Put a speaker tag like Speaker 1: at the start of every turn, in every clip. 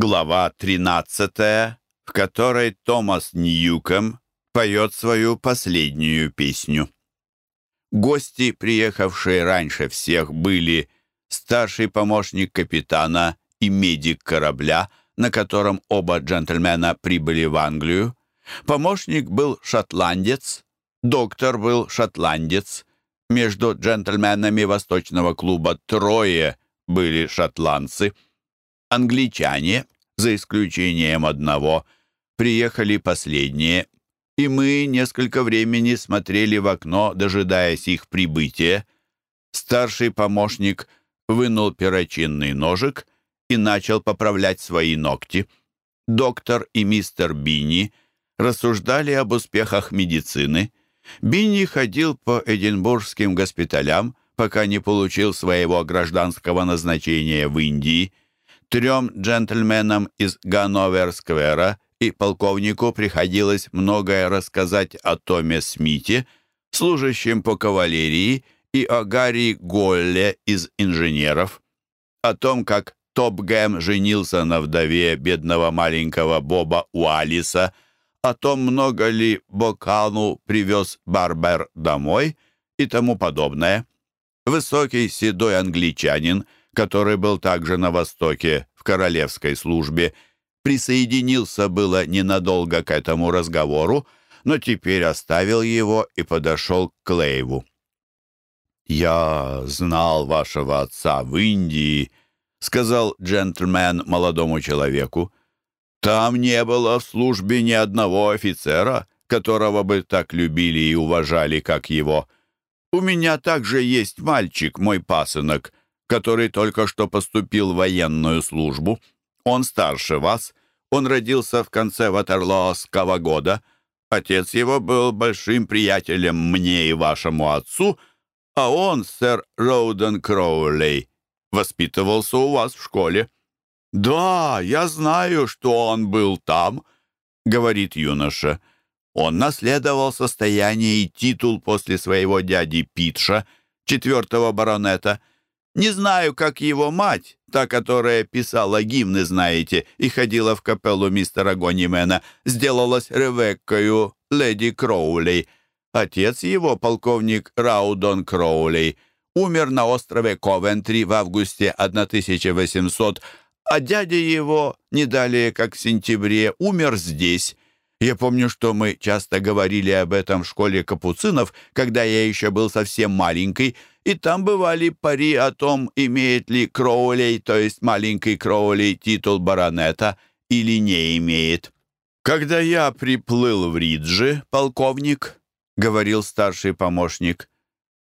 Speaker 1: Глава 13, в которой Томас Ньюком поет свою последнюю песню. Гости, приехавшие раньше всех, были старший помощник капитана и медик корабля, на котором оба джентльмена прибыли в Англию. Помощник был шотландец, доктор был шотландец. Между джентльменами восточного клуба трое были шотландцы — Англичане, за исключением одного, приехали последние, и мы несколько времени смотрели в окно, дожидаясь их прибытия. Старший помощник вынул перочинный ножик и начал поправлять свои ногти. Доктор и мистер Бинни рассуждали об успехах медицины. Бинни ходил по эдинбургским госпиталям, пока не получил своего гражданского назначения в Индии – Трем джентльменам из Ганновер-сквера и полковнику приходилось многое рассказать о Томе Смите, служащем по кавалерии, и о Гарри Голле из инженеров, о том, как Топгэм женился на вдове бедного маленького Боба Уалиса, о том, много ли Бокану привез Барбер домой и тому подобное. Высокий седой англичанин — который был также на Востоке в королевской службе, присоединился было ненадолго к этому разговору, но теперь оставил его и подошел к Клейву. «Я знал вашего отца в Индии», — сказал джентльмен молодому человеку. «Там не было в службе ни одного офицера, которого бы так любили и уважали, как его. У меня также есть мальчик, мой пасынок, который только что поступил в военную службу. Он старше вас. Он родился в конце Ватерлоосского года. Отец его был большим приятелем мне и вашему отцу, а он, сэр Роуден Кроулей, воспитывался у вас в школе. «Да, я знаю, что он был там», — говорит юноша. Он наследовал состояние и титул после своего дяди Питша, четвертого баронета — не знаю, как его мать, та, которая писала гимны, знаете, и ходила в капеллу мистера Гонимена, сделалась Ревеккою, леди Кроулей. Отец его, полковник Раудон Кроулей, умер на острове Ковентри в августе 1800, а дядя его, не далее как в сентябре, умер здесь. Я помню, что мы часто говорили об этом в школе капуцинов, когда я еще был совсем маленький, и там бывали пари о том, имеет ли Кроулей, то есть маленький Кроулей, титул баронета или не имеет. «Когда я приплыл в Риджи, полковник», — говорил старший помощник,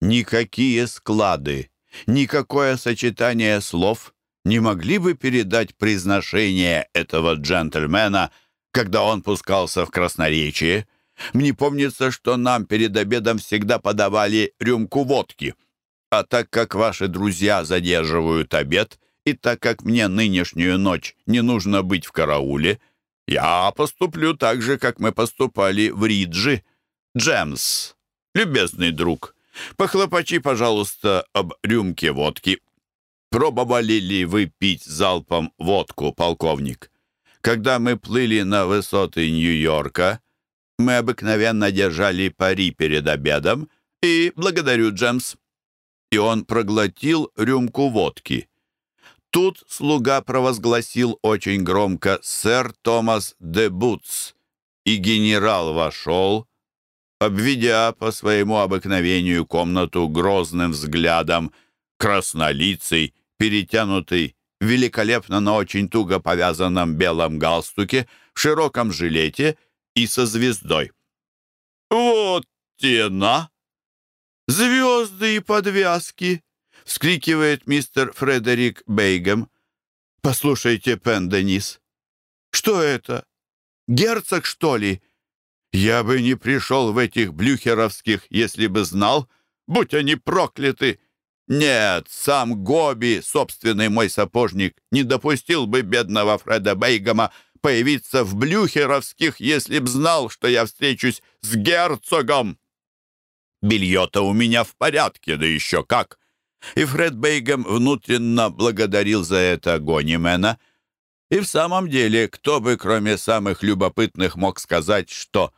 Speaker 1: «никакие склады, никакое сочетание слов не могли бы передать произношение этого джентльмена, когда он пускался в красноречие. Мне помнится, что нам перед обедом всегда подавали рюмку водки». А так как ваши друзья задерживают обед, и так как мне нынешнюю ночь не нужно быть в карауле, я поступлю так же, как мы поступали в Риджи. Джемс, любезный друг, похлопочи, пожалуйста, об рюмке водки. Пробовали ли вы пить залпом водку, полковник? Когда мы плыли на высоты Нью-Йорка, мы обыкновенно держали пари перед обедом, и благодарю, Джемс, и он проглотил рюмку водки. Тут слуга провозгласил очень громко «Сэр Томас де Бутс», и генерал вошел, обведя по своему обыкновению комнату грозным взглядом, краснолицей, перетянутый, великолепно, но очень туго повязанном белом галстуке, в широком жилете и со звездой. «Вот тена!» «Звезды и подвязки!» — вскрикивает мистер Фредерик Бейгем. «Послушайте, Пен Денис, что это? Герцог, что ли? Я бы не пришел в этих блюхеровских, если бы знал, будь они прокляты. Нет, сам Гоби, собственный мой сапожник, не допустил бы бедного Фреда Бейгема появиться в блюхеровских, если б знал, что я встречусь с герцогом. Белье-то у меня в порядке, да еще как!» И Фред Бейгем внутренно благодарил за это Гонимена. И в самом деле, кто бы, кроме самых любопытных, мог сказать, что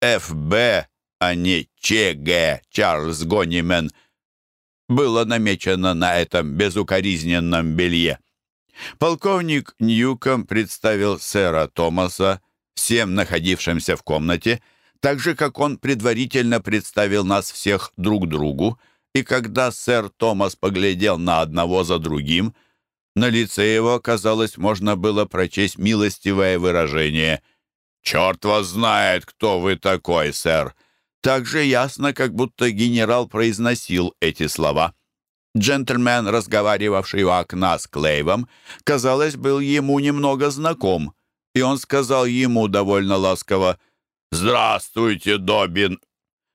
Speaker 1: ФБ, а не ЧГ, Чарльз Гонимен, было намечено на этом безукоризненном белье. Полковник Ньюком представил сэра Томаса всем находившимся в комнате, так же, как он предварительно представил нас всех друг другу, и когда сэр Томас поглядел на одного за другим, на лице его, казалось, можно было прочесть милостивое выражение «Черт вас знает, кто вы такой, сэр!» Так же ясно, как будто генерал произносил эти слова. Джентльмен, разговаривавший у окна с Клейвом, казалось, был ему немного знаком, и он сказал ему довольно ласково «Здравствуйте, Добин!»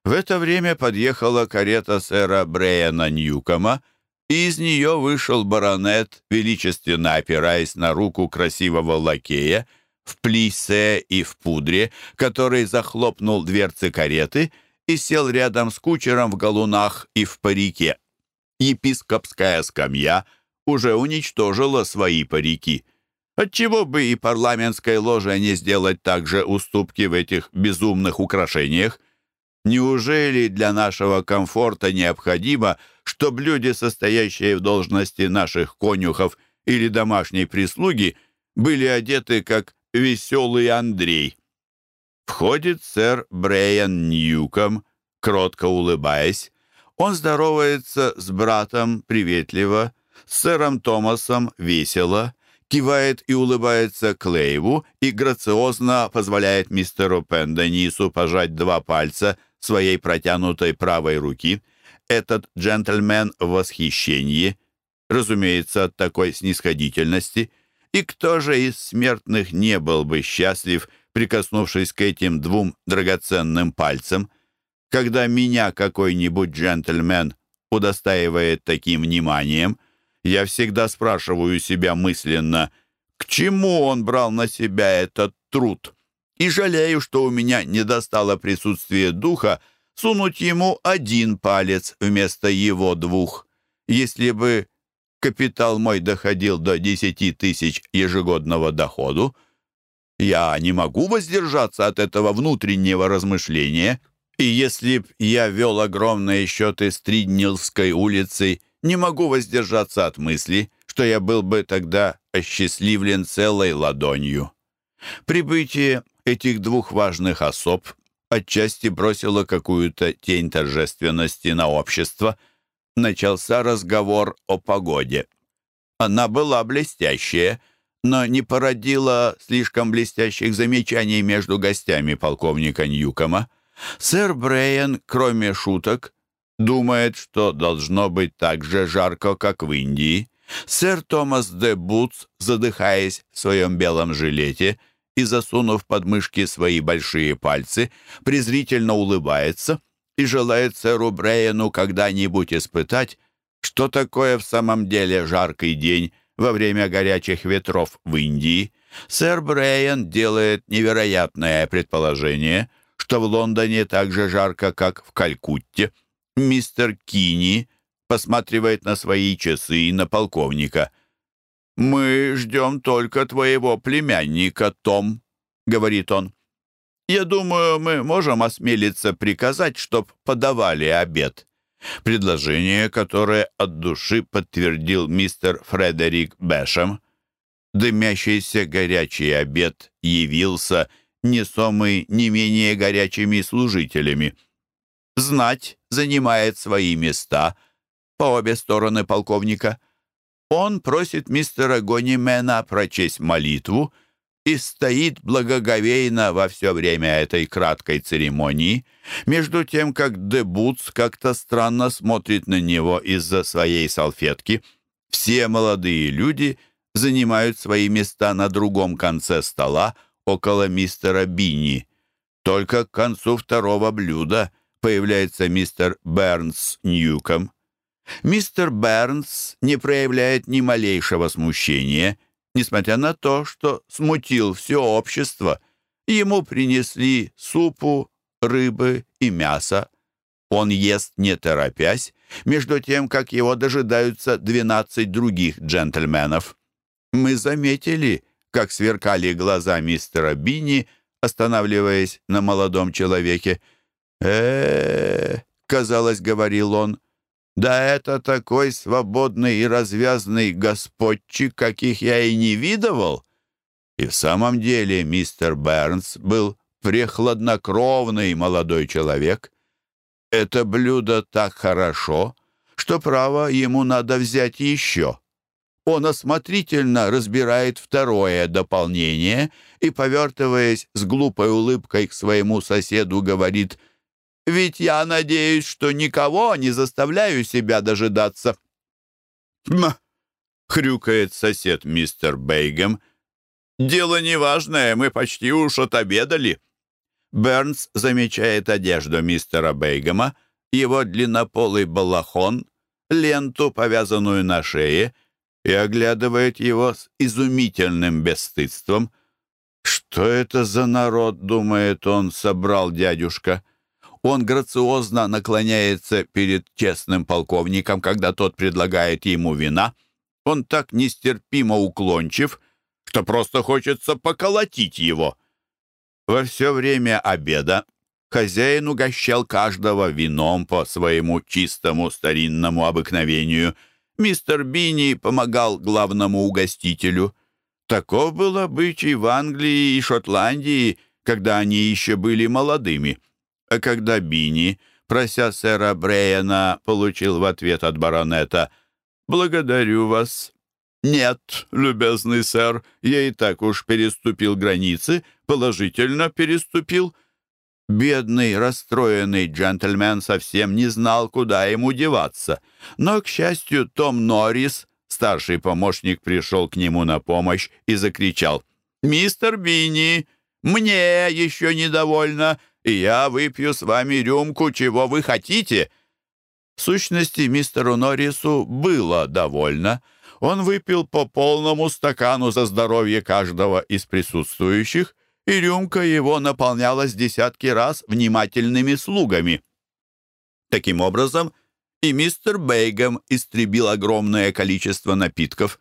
Speaker 1: В это время подъехала карета сэра Брейана Ньюкома, и из нее вышел баронет, величественно опираясь на руку красивого лакея, в плисе и в пудре, который захлопнул дверцы кареты и сел рядом с кучером в галунах и в парике. Епископская скамья уже уничтожила свои парики. Отчего бы и парламентской ложе не сделать также уступки в этих безумных украшениях? Неужели для нашего комфорта необходимо, чтобы люди, состоящие в должности наших конюхов или домашней прислуги, были одеты как веселый Андрей? Входит сэр Брейан Ньюком, кротко улыбаясь. Он здоровается с братом приветливо, с сэром Томасом весело, кивает и улыбается Клейву и грациозно позволяет мистеру Пенденису пожать два пальца своей протянутой правой руки. Этот джентльмен в восхищении, разумеется, от такой снисходительности. И кто же из смертных не был бы счастлив, прикоснувшись к этим двум драгоценным пальцам? Когда меня какой-нибудь джентльмен удостаивает таким вниманием, я всегда спрашиваю себя мысленно, к чему он брал на себя этот труд? и жалею, что у меня не достало присутствия духа сунуть ему один палец вместо его двух. Если бы капитал мой доходил до десяти тысяч ежегодного доходу, я не могу воздержаться от этого внутреннего размышления, и если б я вел огромные счеты с Триднилской улицей, не могу воздержаться от мысли, что я был бы тогда осчастливлен целой ладонью. Прибытие этих двух важных особ отчасти бросило какую-то тень торжественности на общество. Начался разговор о погоде. Она была блестящая, но не породила слишком блестящих замечаний между гостями полковника Ньюкома. Сэр Брейен, кроме шуток, думает, что должно быть так же жарко, как в Индии. Сэр Томас де Бутс, задыхаясь в своем белом жилете, и, засунув под мышки свои большие пальцы, презрительно улыбается и желает сэру Брейену когда-нибудь испытать, что такое в самом деле жаркий день во время горячих ветров в Индии. Сэр Брейен делает невероятное предположение, что в Лондоне так же жарко, как в Калькутте. Мистер Кини посматривает на свои часы и на полковника – «Мы ждем только твоего племянника, Том», — говорит он. «Я думаю, мы можем осмелиться приказать, чтоб подавали обед». Предложение, которое от души подтвердил мистер Фредерик Бэшем. Дымящийся горячий обед явился, несомый не менее горячими служителями. Знать занимает свои места по обе стороны полковника. Он просит мистера Гонимена прочесть молитву и стоит благоговейно во все время этой краткой церемонии, между тем, как Дебутс как-то странно смотрит на него из-за своей салфетки. Все молодые люди занимают свои места на другом конце стола, около мистера Бини. Только к концу второго блюда появляется мистер Бернс Ньюком. Мистер Бернс не проявляет ни малейшего смущения, несмотря на то, что смутил все общество. Ему принесли супу, рыбы и мясо. Он ест не торопясь, между тем, как его дожидаются двенадцать других джентльменов. Мы заметили, как сверкали глаза мистера Бини, останавливаясь на молодом человеке. Э, казалось, говорил он, — «да это такой свободный и развязный господчик, каких я и не видывал». И в самом деле мистер Бернс был прехладнокровный молодой человек. Это блюдо так хорошо, что, право, ему надо взять еще. Он осмотрительно разбирает второе дополнение и, повертываясь с глупой улыбкой к своему соседу, говорит «Ведь я надеюсь, что никого не заставляю себя дожидаться». «Хм!» — хрюкает сосед мистер Бейгем. «Дело неважное, мы почти уж отобедали». Бернс замечает одежду мистера Бейгема, его длиннополый балахон, ленту, повязанную на шее — и оглядывает его с изумительным бесстыдством. «Что это за народ?» — думает он, — собрал дядюшка. Он грациозно наклоняется перед честным полковником, когда тот предлагает ему вина. Он так нестерпимо уклончив, что просто хочется поколотить его. Во все время обеда хозяин угощал каждого вином по своему чистому старинному обыкновению — Мистер Бини помогал главному угостителю. Таков был обычай в Англии и Шотландии, когда они еще были молодыми. А когда Бини, прося сэра Брейена, получил в ответ от баронета «Благодарю вас». «Нет, любезный сэр, я и так уж переступил границы, положительно переступил». Бедный, расстроенный джентльмен совсем не знал, куда ему деваться. Но, к счастью, Том Норрис, старший помощник, пришел к нему на помощь и закричал. «Мистер Бинни, мне еще недовольно, и я выпью с вами рюмку, чего вы хотите». В сущности, мистеру Норрису было довольно. Он выпил по полному стакану за здоровье каждого из присутствующих — и рюмка его наполнялась десятки раз внимательными слугами. Таким образом, и мистер Бейгем истребил огромное количество напитков,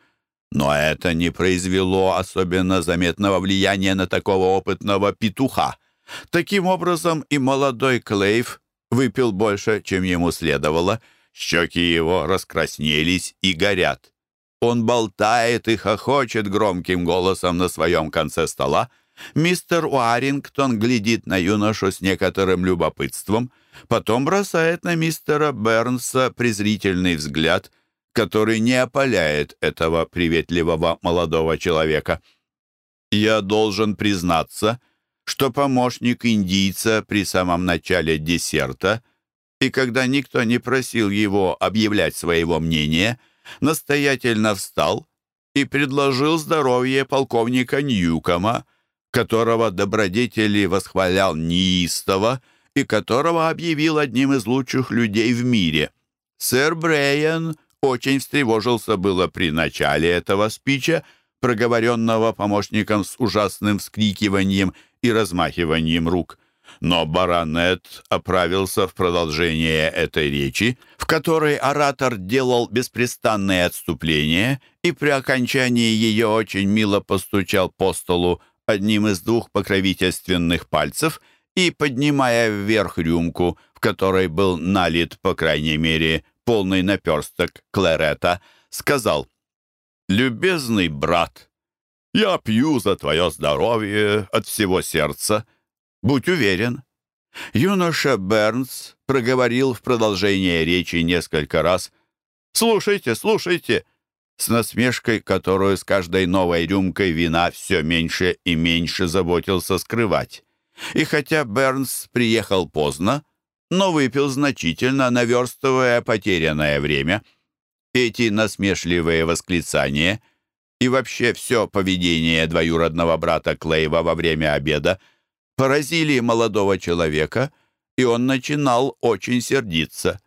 Speaker 1: но это не произвело особенно заметного влияния на такого опытного петуха. Таким образом, и молодой Клейв выпил больше, чем ему следовало, щеки его раскраснелись и горят. Он болтает и хохочет громким голосом на своем конце стола, Мистер Уарингтон глядит на юношу с некоторым любопытством, потом бросает на мистера Бернса презрительный взгляд, который не опаляет этого приветливого молодого человека. «Я должен признаться, что помощник индийца при самом начале десерта и когда никто не просил его объявлять своего мнения, настоятельно встал и предложил здоровье полковника Ньюкома, которого добродетели восхвалял неистово и которого объявил одним из лучших людей в мире. Сэр Брейен очень встревожился было при начале этого спича, проговоренного помощником с ужасным вскрикиванием и размахиванием рук. Но баронет оправился в продолжение этой речи, в которой оратор делал беспрестанные отступления и при окончании ее очень мило постучал по столу одним из двух покровительственных пальцев и, поднимая вверх рюмку, в которой был налит, по крайней мере, полный наперсток кларета, сказал «Любезный брат, я пью за твое здоровье от всего сердца. Будь уверен». Юноша Бернс проговорил в продолжение речи несколько раз «Слушайте, слушайте!» с насмешкой, которую с каждой новой рюмкой вина все меньше и меньше заботился скрывать. И хотя Бернс приехал поздно, но выпил значительно, наверстывая потерянное время. Эти насмешливые восклицания и вообще все поведение двоюродного брата Клейва во время обеда поразили молодого человека, и он начинал очень сердиться.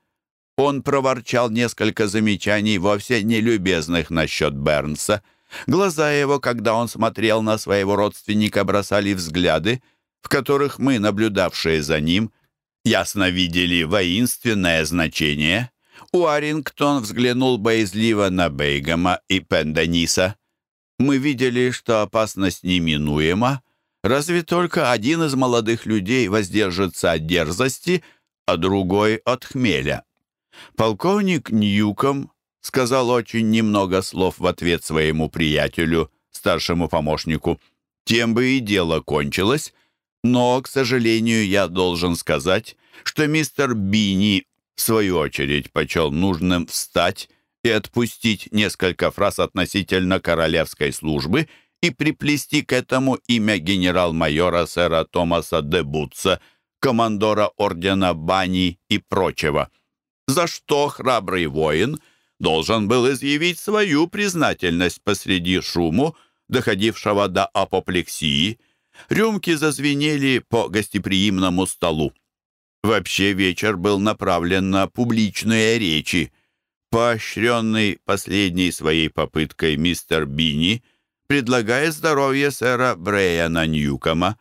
Speaker 1: Он проворчал несколько замечаний, вовсе не любезных насчет Бернса. Глаза его, когда он смотрел на своего родственника, бросали взгляды, в которых мы, наблюдавшие за ним, ясно видели воинственное значение. Уарингтон взглянул боязливо на Бейгама и Пендениса. Мы видели, что опасность неминуема, разве только один из молодых людей воздержится от дерзости, а другой — от хмеля. Полковник Ньюком сказал очень немного слов в ответ своему приятелю, старшему помощнику. Тем бы и дело кончилось, но, к сожалению, я должен сказать, что мистер Бини, в свою очередь, почел нужным встать и отпустить несколько фраз относительно королевской службы и приплести к этому имя генерал-майора сэра Томаса де Бутса, командора ордена Бани и прочего, за что храбрый воин должен был изъявить свою признательность посреди шуму, доходившего до апоплексии. Рюмки зазвенели по гостеприимному столу. Вообще вечер был направлен на публичные речи. Поощренный последней своей попыткой мистер Бини предлагает здоровье сэра Брейана Ньюкома.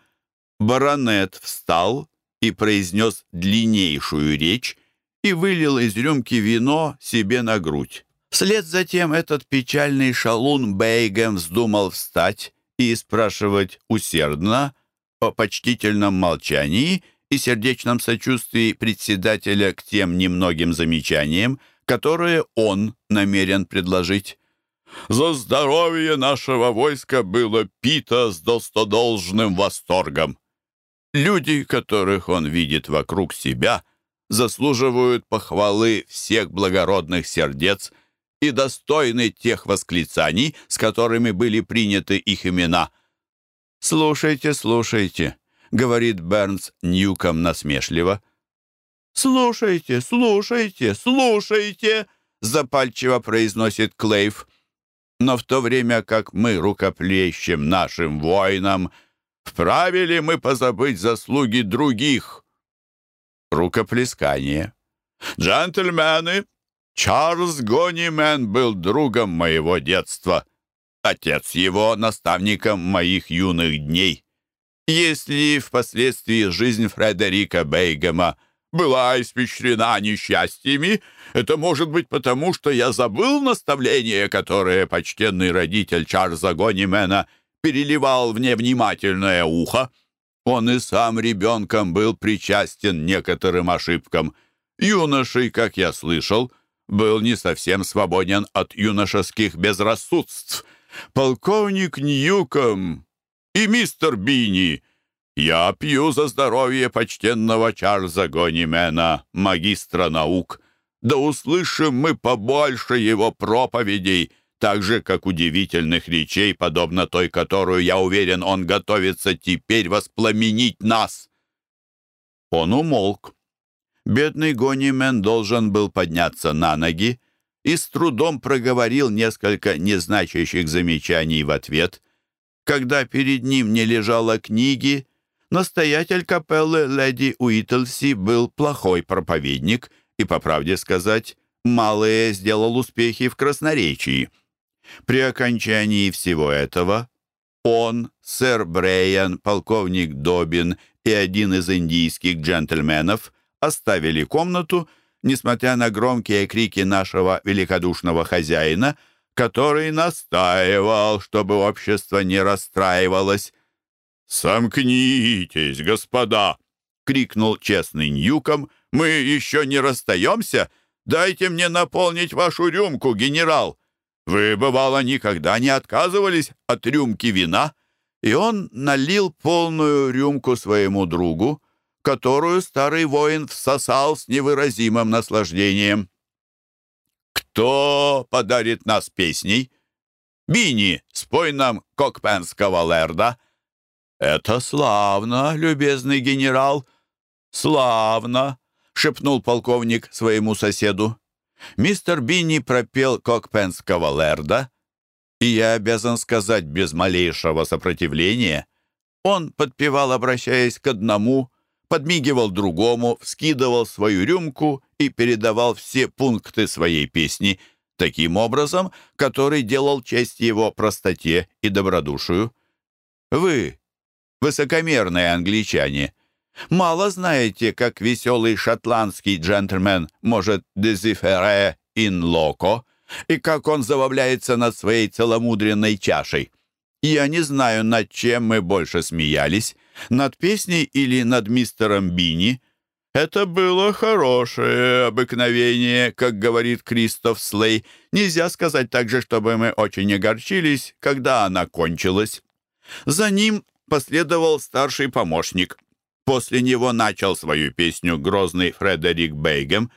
Speaker 1: Баронет встал и произнес длиннейшую речь и вылил из рюмки вино себе на грудь. Вслед за тем этот печальный шалун Бейгем вздумал встать и спрашивать усердно о почтительном молчании и сердечном сочувствии председателя к тем немногим замечаниям, которые он намерен предложить. «За здоровье нашего войска было пито с достодолжным восторгом. Люди, которых он видит вокруг себя, заслуживают похвалы всех благородных сердец и достойны тех восклицаний, с которыми были приняты их имена». «Слушайте, слушайте», — говорит Бернс Ньюком насмешливо. «Слушайте, слушайте, слушайте!» — запальчиво произносит Клейв. «Но в то время как мы рукоплещем нашим воинам, вправе ли мы позабыть заслуги других?» Рукоплескание. «Джентльмены, Чарльз Гонимен был другом моего детства, отец его — наставником моих юных дней. Если впоследствии жизнь Фредерика Бейгема — была испещрена несчастьями, это может быть потому, что я забыл наставление, которое почтенный родитель Чарльза Гонимена переливал в невнимательное ухо. Он и сам ребенком был причастен некоторым ошибкам. Юношей, как я слышал, был не совсем свободен от юношеских безрассудств. Полковник Ньюком и мистер Бини — «Я пью за здоровье почтенного Чарльза Гонимена, магистра наук. Да услышим мы побольше его проповедей, так же, как удивительных речей, подобно той, которую, я уверен, он готовится теперь воспламенить нас». Он умолк. Бедный Гонимен должен был подняться на ноги и с трудом проговорил несколько незначащих замечаний в ответ. Когда перед ним не лежало книги, Настоятель капеллы леди Уитлси был плохой проповедник и, по правде сказать, малые сделал успехи в красноречии. При окончании всего этого он, сэр Брейан, полковник Добин и один из индийских джентльменов оставили комнату, несмотря на громкие крики нашего великодушного хозяина, который настаивал, чтобы общество не расстраивалось. «Сомкнитесь, господа!» — крикнул честный Ньюком. «Мы еще не расстаемся? Дайте мне наполнить вашу рюмку, генерал! Вы, бывало, никогда не отказывались от рюмки вина?» И он налил полную рюмку своему другу, которую старый воин всосал с невыразимым наслаждением. «Кто подарит нас песней?» «Бини, спой нам кокпенского лерда!» «Это славно, любезный генерал, славно!» — шепнул полковник своему соседу. Мистер Бинни пропел кокпенского лерда, и я обязан сказать без малейшего сопротивления. Он подпевал, обращаясь к одному, подмигивал другому, вскидывал свою рюмку и передавал все пункты своей песни таким образом, который делал честь его простоте и добродушию. Вы, высокомерные англичане. Мало знаете, как веселый шотландский джентльмен может «дезифере ин локо», и как он забавляется над своей целомудренной чашей. Я не знаю, над чем мы больше смеялись, над песней или над мистером Бини. Это было хорошее обыкновение, как говорит Кристоф Слей. Нельзя сказать также, чтобы мы очень огорчились, когда она кончилась. За ним последовал старший помощник. После него начал свою песню грозный Фредерик Бейгем,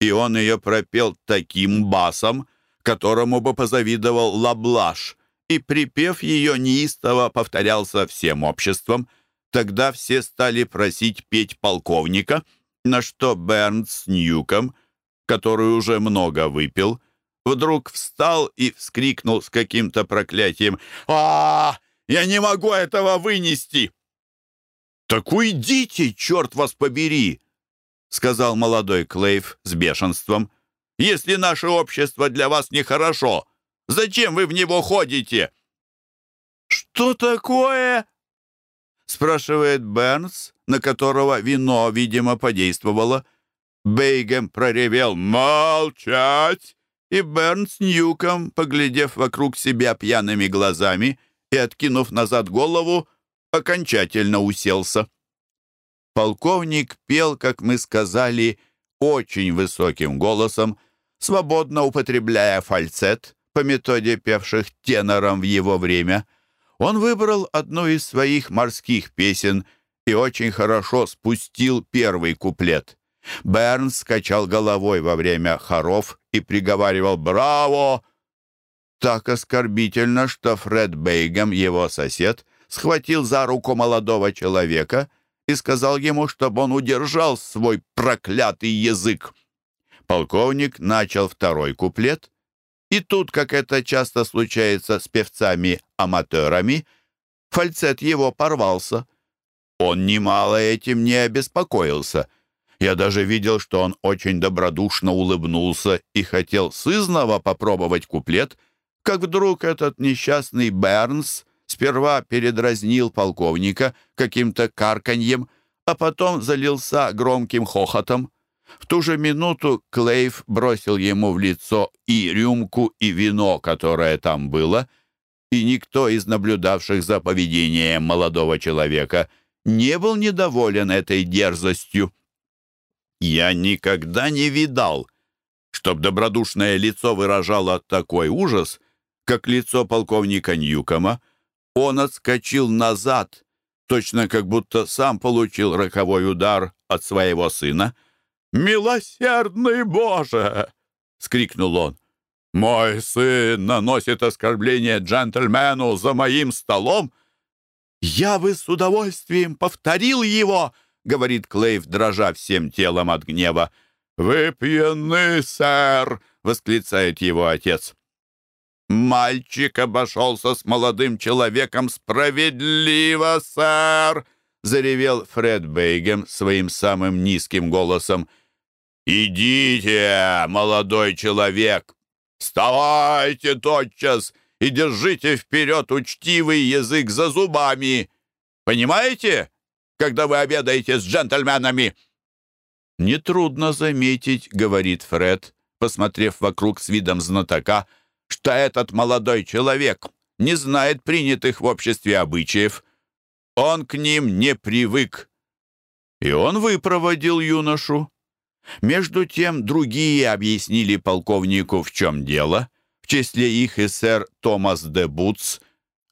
Speaker 1: и он ее пропел таким басом, которому бы позавидовал Лаблаш, и припев ее неистово повторялся всем обществом. Тогда все стали просить петь полковника, на что Бернс Ньюком, который уже много выпил, вдруг встал и вскрикнул с каким-то проклятием «А, я не могу этого вынести!» «Так уйдите, черт вас побери!» — сказал молодой Клейв с бешенством. «Если наше общество для вас нехорошо, зачем вы в него ходите?» «Что такое?» — спрашивает Бернс, на которого вино, видимо, подействовало. Бейгем проревел «Молчать!» И Бернс Ньюком, поглядев вокруг себя пьяными глазами и откинув назад голову, окончательно уселся. Полковник пел, как мы сказали, очень высоким голосом, свободно употребляя фальцет по методе певших тенором в его время. Он выбрал одну из своих морских песен и очень хорошо спустил первый куплет. Бернс скачал головой во время хоров и приговаривал «Браво!» Так оскорбительно, что Фред Бейгем, его сосед, схватил за руку молодого человека и сказал ему, чтобы он удержал свой проклятый язык. Полковник начал второй куплет, и тут, как это часто случается с певцами-аматорами, фальцет его порвался. Он немало этим не обеспокоился. Я даже видел, что он очень добродушно улыбнулся и хотел сызново попробовать куплет, как вдруг этот несчастный Бернс сперва передразнил полковника каким-то карканьем, а потом залился громким хохотом. В ту же минуту Клейв бросил ему в лицо и рюмку, и вино, которое там было, и никто из наблюдавших за поведением молодого человека не был недоволен этой дерзостью. Я никогда не видал, чтоб добродушное лицо выражало такой ужас, как лицо полковника Ньюкома, он отскочил назад, точно как будто сам получил роковой удар от своего сына. «Милосердный Боже!» — скрикнул он. «Мой сын наносит оскорбление джентльмену за моим столом!» «Я бы с удовольствием повторил его!» — говорит Клейв, дрожа всем телом от гнева. «Вы пьяны, сэр!» — восклицает его отец. «Мальчик обошелся с молодым человеком справедливо, сэр!» — заревел Фред Бейгем своим самым низким голосом. «Идите, молодой человек! Вставайте тотчас и держите вперед учтивый язык за зубами! Понимаете, когда вы обедаете с джентльменами?» «Нетрудно заметить», — говорит Фред, посмотрев вокруг с видом знатока, — что этот молодой человек не знает принятых в обществе обычаев. Он к ним не привык. И он выпроводил юношу. Между тем другие объяснили полковнику, в чем дело, в числе их и сэр Томас де Бутс,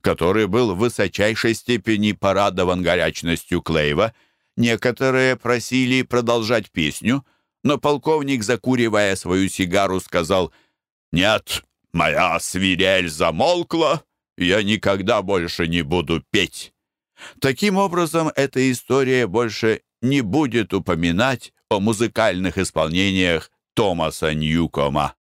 Speaker 1: который был в высочайшей степени порадован горячностью Клейва. Некоторые просили продолжать песню, но полковник, закуривая свою сигару, сказал «Нет, Моя свирель замолкла, я никогда больше не буду петь. Таким образом, эта история больше не будет упоминать о музыкальных исполнениях Томаса Ньюкома.